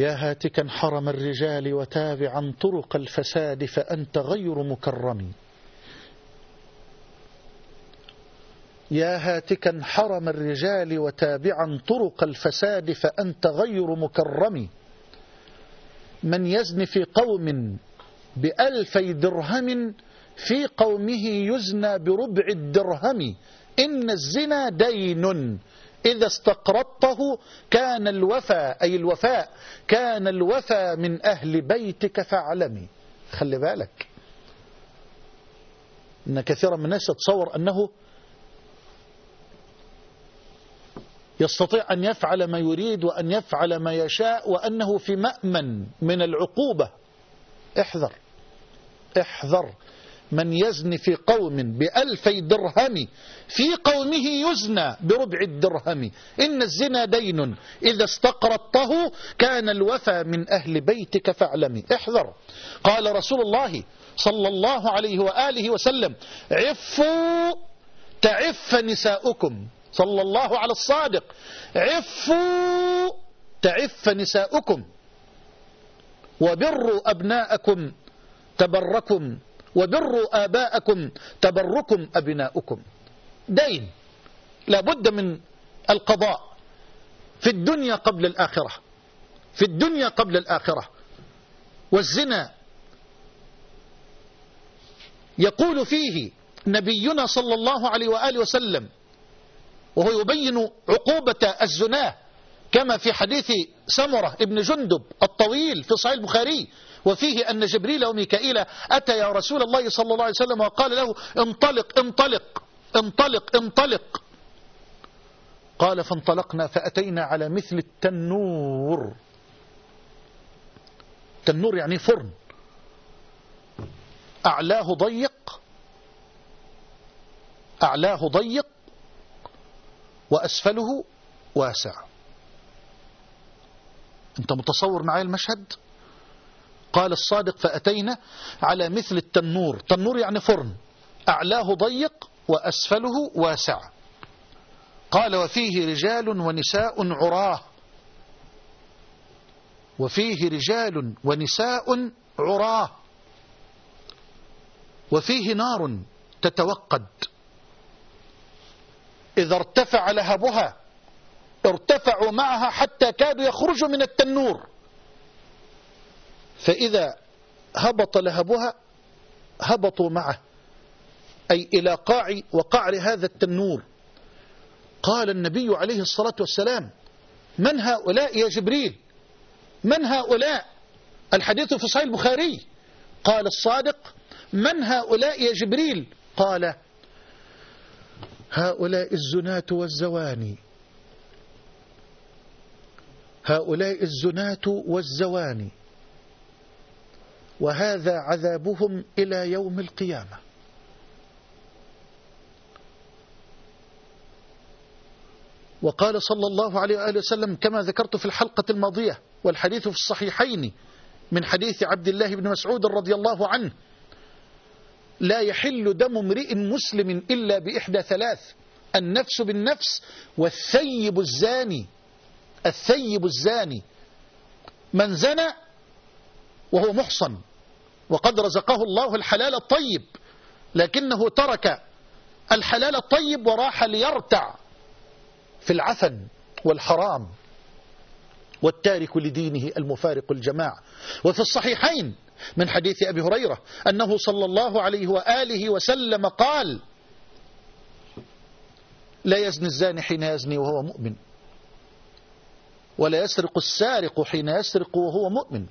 يا هاتكا حرم الرجال وتابعا طرق الفساد فأنت غير مكرم. يا هاتكا حرم الرجال وتابعا طرق الفساد فأنت غير مكرم. من يزن في قوم بألفي درهم في قومه يزنى بربع الدرهم. إن الزنا دين. إذا استقرضته كان الوفاء أي الوفاء كان الوفاء من أهل بيتك فاعلمي. خلي بالك. إن كثيرا من الناس يتصور أنه يستطيع أن يفعل ما يريد وأن يفعل ما يشاء وأنه في مأمن من العقوبة. احذر. احذر. من يزني في قوم بألفي درهم في قومه يزنى بربع الدرهم. إن الزنا دين إذا استقرضته كان الوفى من أهل بيتك فاعلمي احذر. قال رسول الله صلى الله عليه وآله وسلم عفوا تعف نساؤكم. صلى الله على الصادق. عفوا تعف نساؤكم. وبروا أبناءكم تبركم وبروا آباءكم تبركم أبناؤكم. دين لابد من القضاء في الدنيا قبل الآخرة. في الدنيا قبل الآخرة. والزنا يقول فيه نبينا صلى الله عليه وآله وسلم وهو يبين عقوبة الزناه كما في حديث سمرة ابن جندب الطويل في صحيح البخاري وفيه أن جبريل وميكائيل أتى يا رسول الله صلى الله عليه وسلم وقال له انطلق انطلق انطلق انطلق. قال فانطلقنا فأتينا على مثل التنور. تنور يعني فرن. أعلاه ضيق أعلاه ضيق وأسفله واسع. أنت متصور معي المشهد؟ قال الصادق فأتينا على مثل التنور. تنور يعني فرن. أعلاه ضيق وأسفله واسع. قال وفيه رجال ونساء عراه. وفيه رجال ونساء عراه. وفيه نار تتوقد. إذا ارتفع لهبها ارتفعوا معها حتى كادوا يخرجوا من التنور. فإذا هبط لهبها هبطوا معه. أي إلى قاع وقعر هذا التنور. قال النبي عليه الصلاة والسلام من هؤلاء يا جبريل؟ من هؤلاء؟ الحديث في صحيح البخاري. قال الصادق من هؤلاء يا جبريل؟ قال هؤلاء الزناة والزواني. هؤلاء الزناة والزواني. وهذا عذابهم إلى يوم القيامة. وقال صلى الله عليه وآله وسلم كما ذكرت في الحلقة الماضية والحديث في الصحيحين من حديث عبد الله بن مسعود رضي الله عنه لا يحل دم امرئ مسلم إلا بإحدى ثلاث النفس بالنفس والثيب الزاني الثيب الزاني من زنى وهو محصن. وقد رزقه الله الحلال الطيب لكنه ترك الحلال الطيب وراح ليرتع في العفن والحرام والتارك لدينه المفارق الجماعة. وفي الصحيحين من حديث أبي هريرة أنه صلى الله عليه وآله وسلم قال لا يزني الزاني حين يزني وهو مؤمن ولا يسرق السارق حين يسرق وهو مؤمن.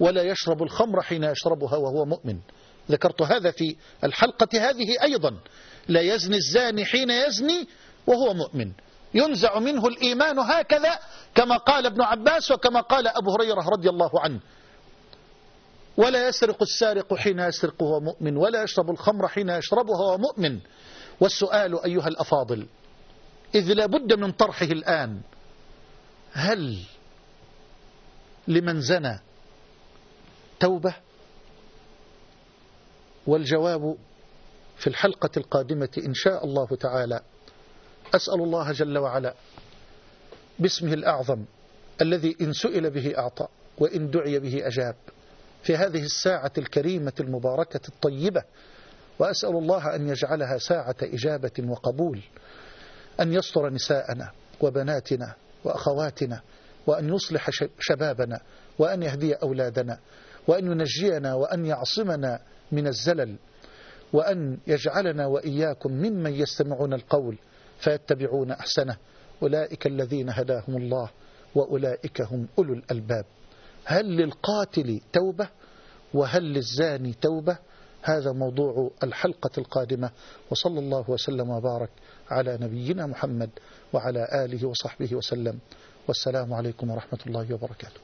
ولا يشرب الخمر حين يشربها وهو مؤمن. ذكرت هذا في الحلقة هذه أيضا. لا يزني الزاني حين يزني وهو مؤمن. ينزع منه الإيمان هكذا كما قال ابن عباس وكما قال أبو هريرة رضي الله عنه. ولا يسرق السارق حين يسرق وهو مؤمن ولا يشرب الخمر حين يشربها وهو مؤمن. والسؤال أيها الأفاضل إذ لا بد من طرحه الآن. هل لمن زنى توبة والجواب في الحلقة القادمة إن شاء الله تعالى. أسأل الله جل وعلا باسمه الأعظم الذي إن سئل به أعطى وإن دعي به أجاب. في هذه الساعة الكريمة المباركة الطيبة وأسأل الله أن يجعلها ساعة إجابة وقبول أن يستر نساءنا وبناتنا وأخواتنا وأن يصلح شبابنا وأن يهدي أولادنا وأن ينجينا وأن يعصمنا من الزلل وأن يجعلنا وإياكم ممن يستمعون القول فيتبعون أحسنه. أولئك الذين هداهم الله وأولئك هم أولو الألباب. هل للقاتل توبة وهل للزاني توبة؟ هذا موضوع الحلقة القادمة. وصلى الله وسلم وبارك على نبينا محمد وعلى آله وصحبه وسلم. والسلام عليكم ورحمة الله وبركاته.